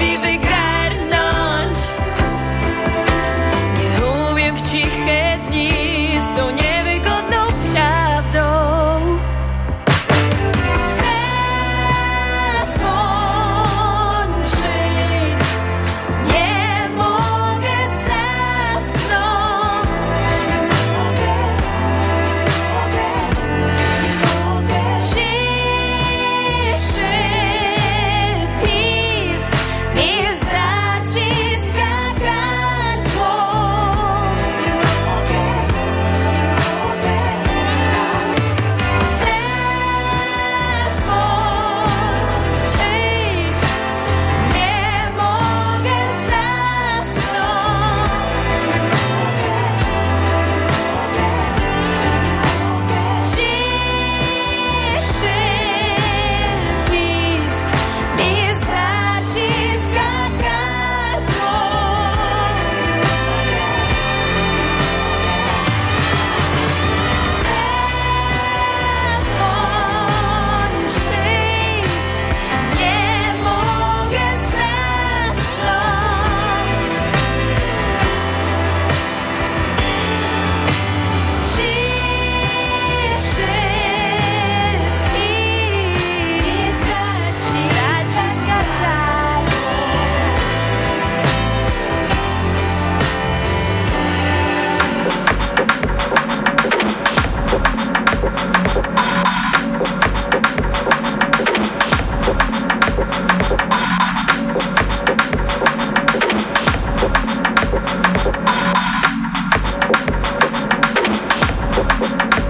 Be wir.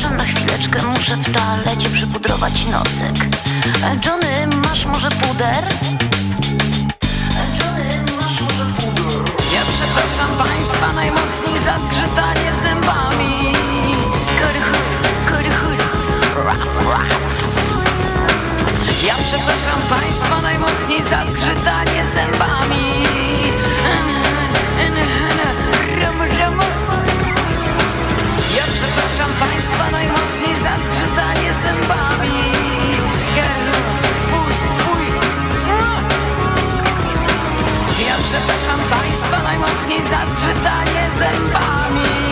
Przepraszam na chwileczkę, muszę w toalecie przypudrować nosek. Johnny, masz może puder? Johnny, masz może puder? Ja przepraszam Państwa najmocniej za zgrzytanie zębami. Ja przepraszam Państwa najmocniej za zgrzytanie zębami. Ram, ram, ram. Państwa najmocniej zaskrzycanie zębami. Girl, fuj, fuj. Ja przepraszam Państwa najmocniej zaskrzycanie zębami.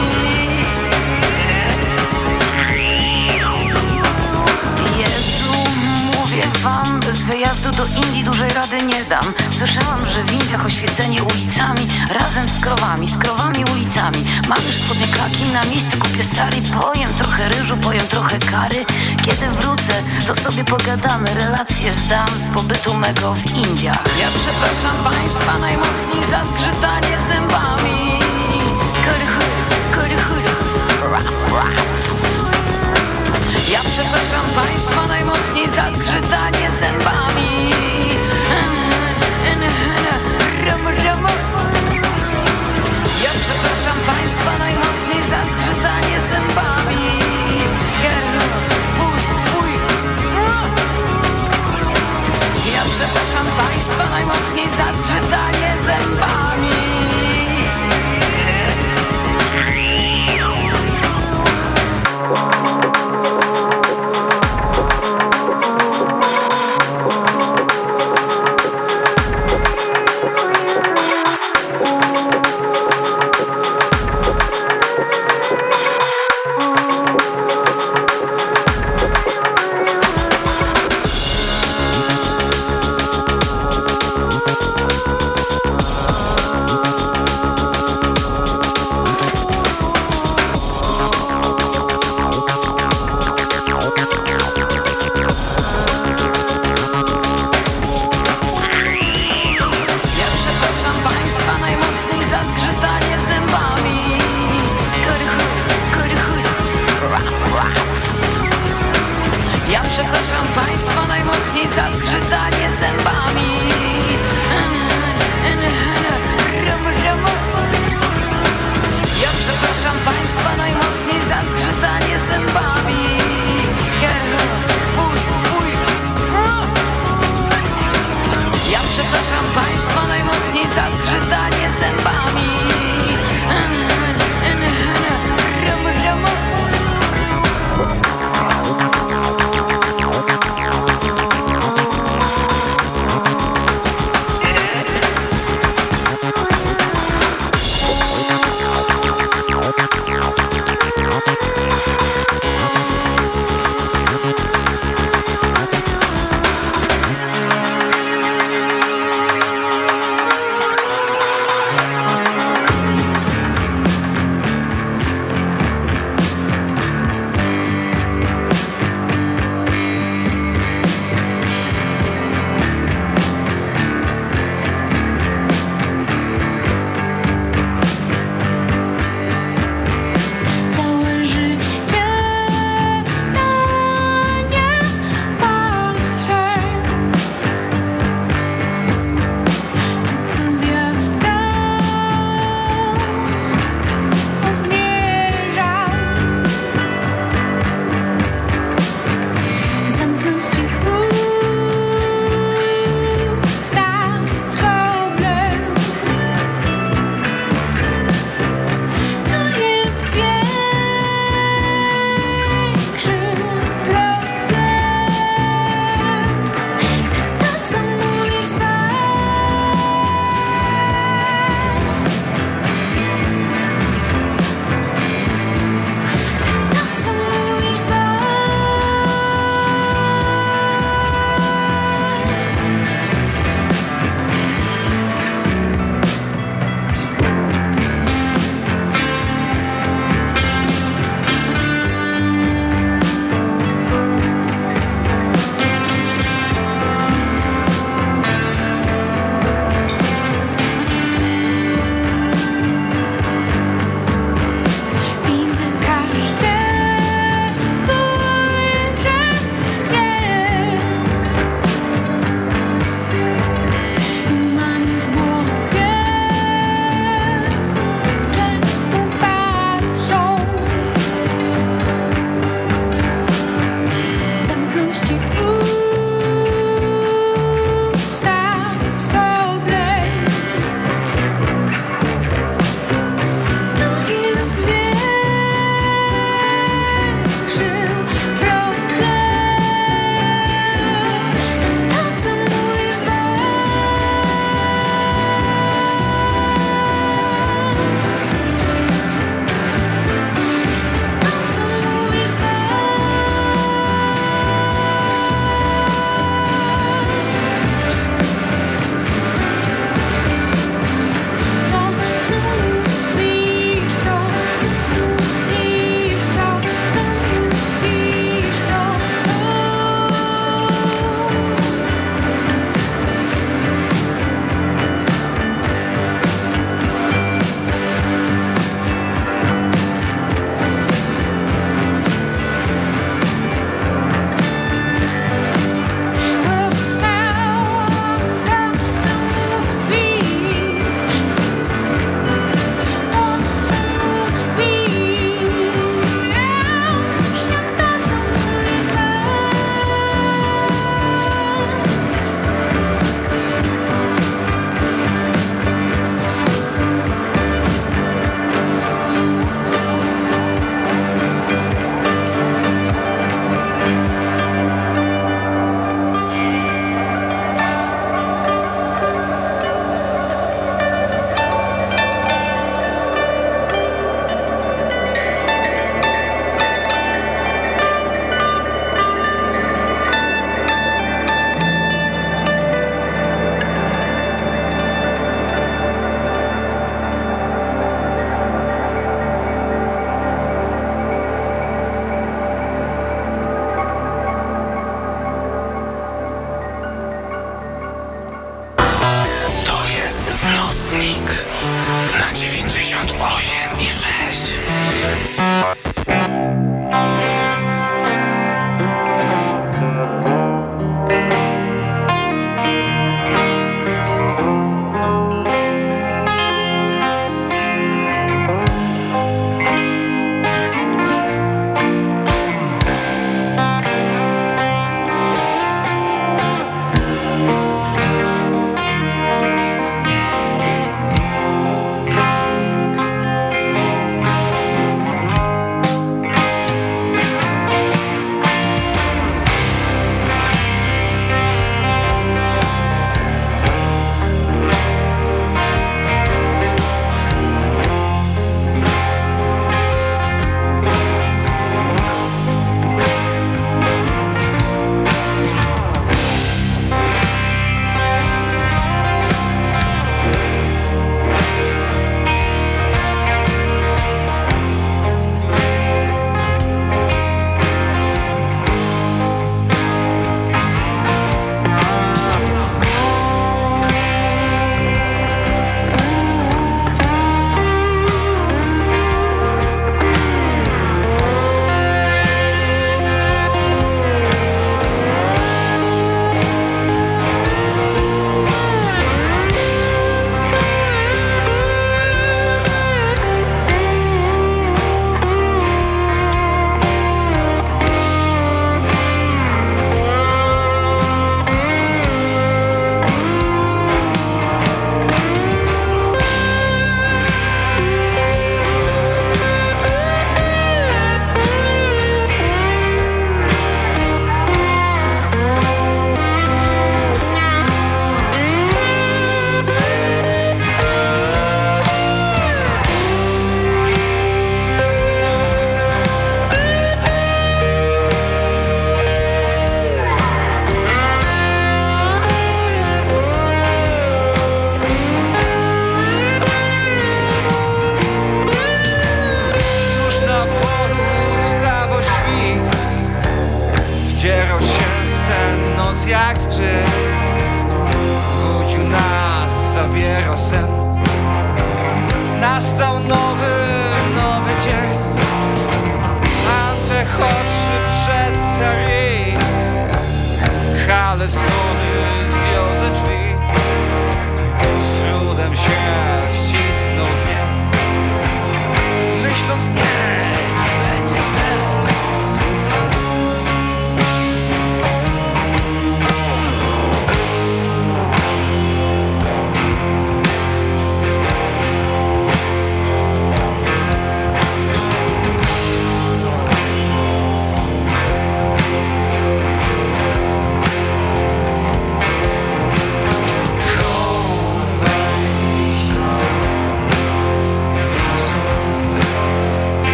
Z wyjazdu do Indii dużej rady nie dam. Słyszałam, że w Indiach oświecenie ulicami Razem z krowami, z krowami ulicami. Mam już spodnie klaki, na miejscu kupię stary Pojem trochę ryżu, pojem trochę kary. Kiedy wrócę, to sobie pogadamy Relacje zdam z pobytu mego w Indiach. Ja przepraszam państwa najmocniej za zgrzytanie zębami. Ja przepraszam Państwa najmocniej za zgrzytanie zębami.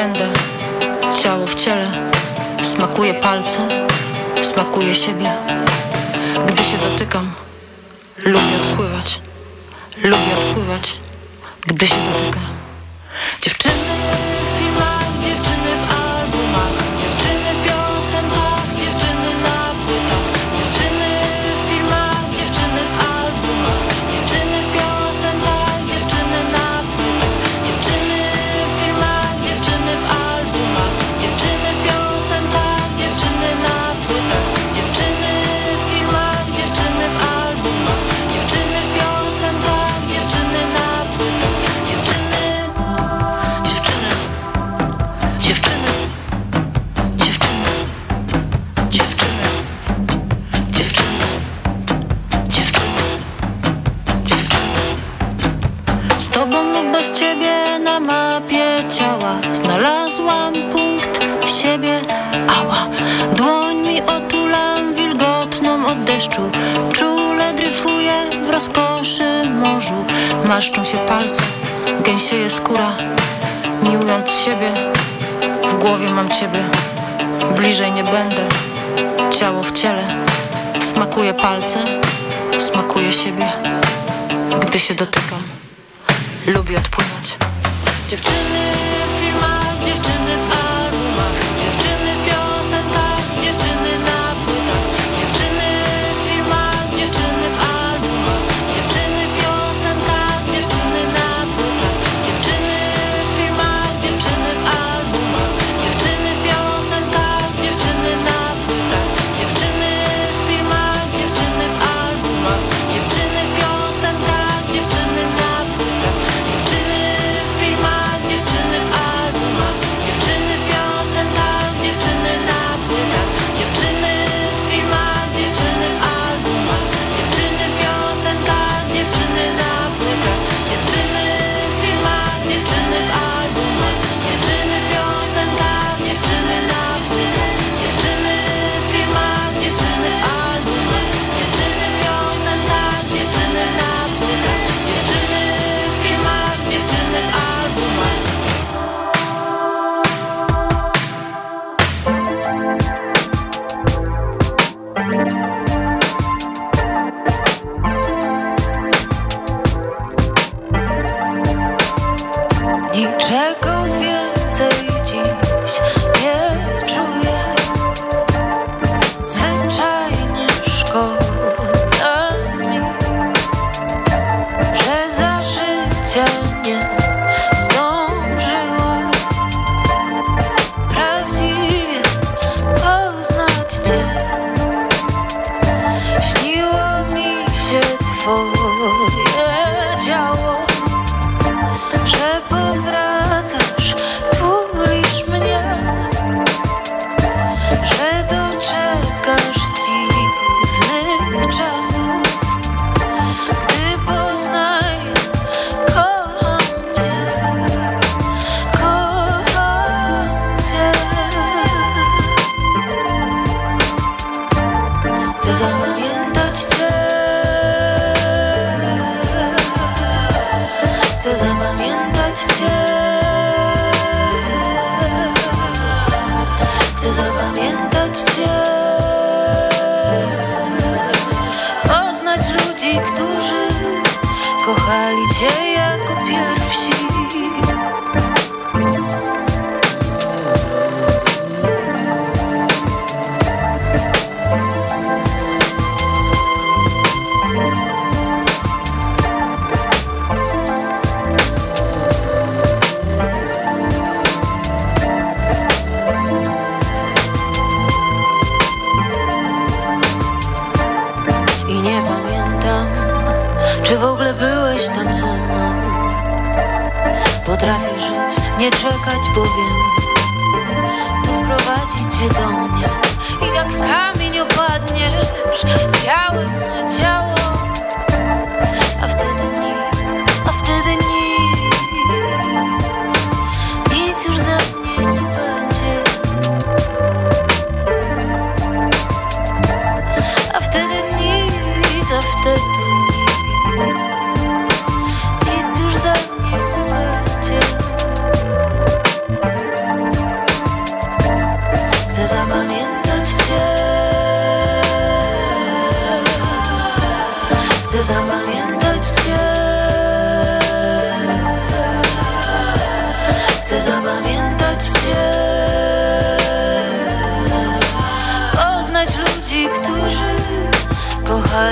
będę Ciało w ciele. Smakuje palce. Smakuje siebie. Gdy się dotykam Lubię odpływać. Lubię odpływać. Gdy się dotykam gęsieje skóra Miłując siebie, w głowie mam ciebie Bliżej nie będę, ciało w ciele Smakuje palce, smakuje siebie. Gdy się dotykam, lubię odpływać Dziewczyny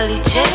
Charlie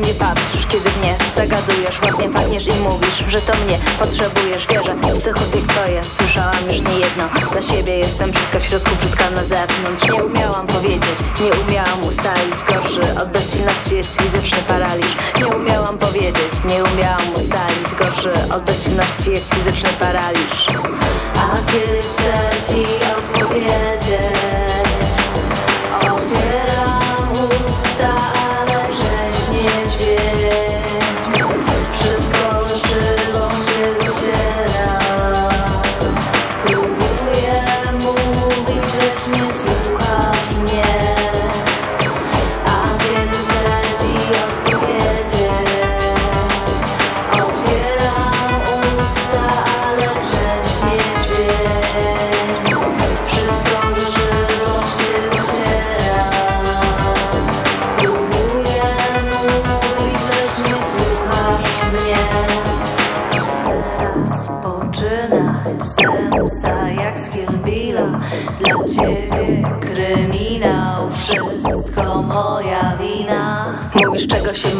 mnie patrzysz, kiedy mnie zagadujesz Ładnie pachniesz i mówisz, że to mnie potrzebujesz. Wierzę z tych ust twoje, słyszałam już nie jedno Dla siebie jestem brzydka w środku, brzydka na zewnątrz. Nie umiałam powiedzieć, nie umiałam ustalić. Gorszy od bezsilności jest fizyczny paraliż. Nie umiałam powiedzieć, nie umiałam ustalić. Gorszy od bezsilności jest fizyczny paraliż. A kiedy chcę ci odpowiedzieć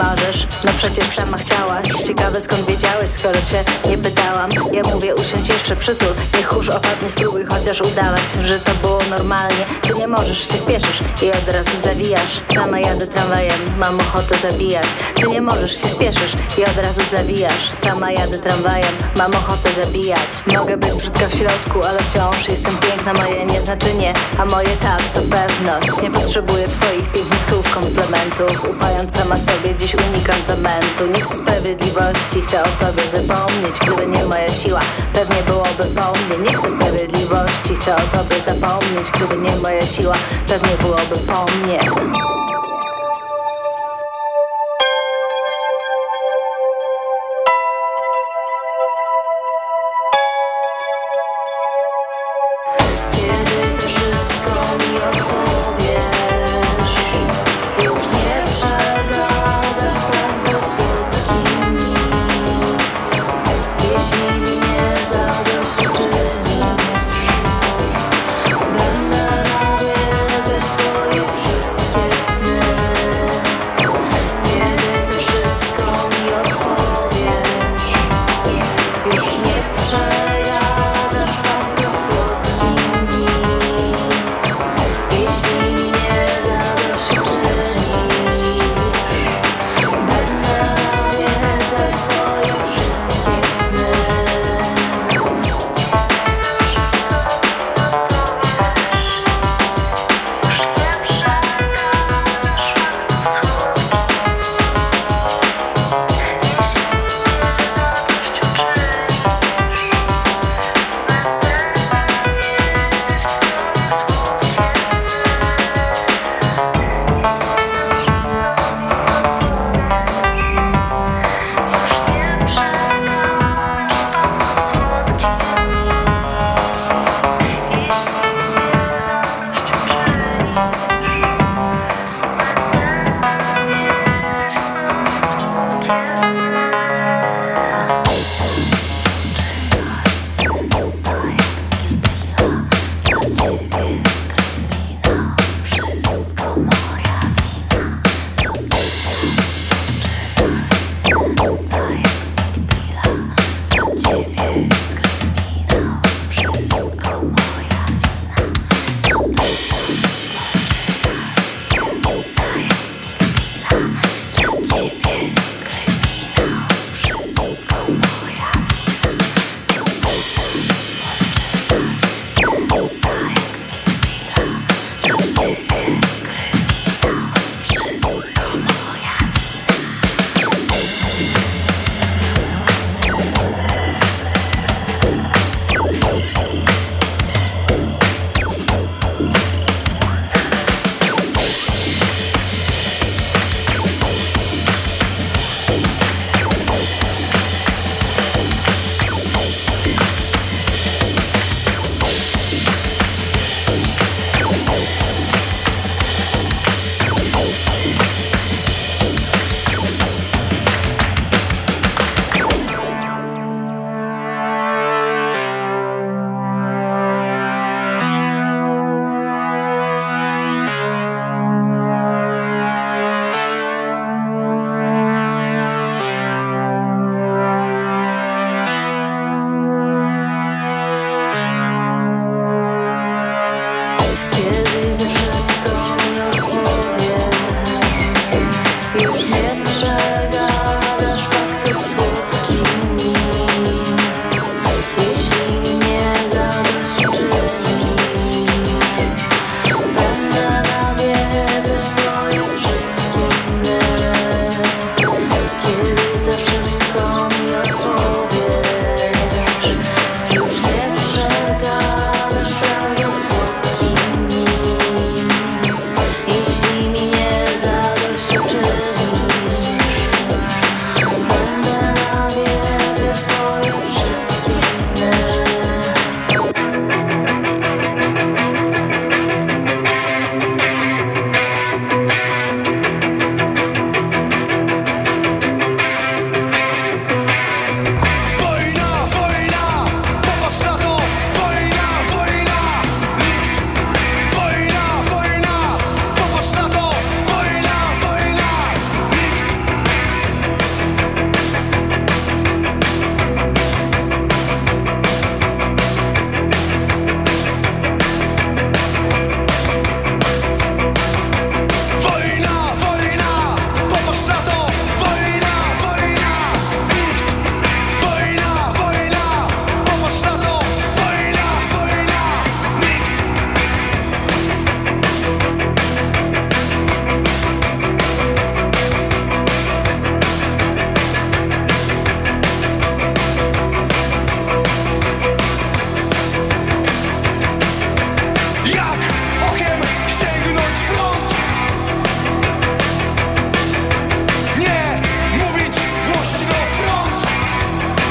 No przecież sama chciałaś. Ciekawe skąd wiedziałeś, skoro cię nie pytałam. Ja mówię usiądź jeszcze przytul. Niech chórz opadnie, spróbuj chociaż udawać Że to było normalnie. Ty nie możesz, się spieszysz i od razu zawijasz. Sama jadę tramwajem, mam ochotę zabijać. Ty nie możesz, się spieszysz i od razu zawijasz. Sama jadę tramwajem, mam ochotę zabijać. Mogę być brzydka w środku, ale wciąż jestem piękna. Moje nie znaczy nie, a moje tak to pewność. Nie potrzebuję twoich pięknych słów, komplementów. Ufając sama sobie, dziś unikam zamętu Nie chcę sprawiedliwości, chcę o tobie zapomnieć. Gdyby nie moja siła, pewnie byłoby po mnie Nie chcę sprawiedliwości, chcę o tobie zapomnieć. Gdyby nie moja siła, pewnie byłoby po mnie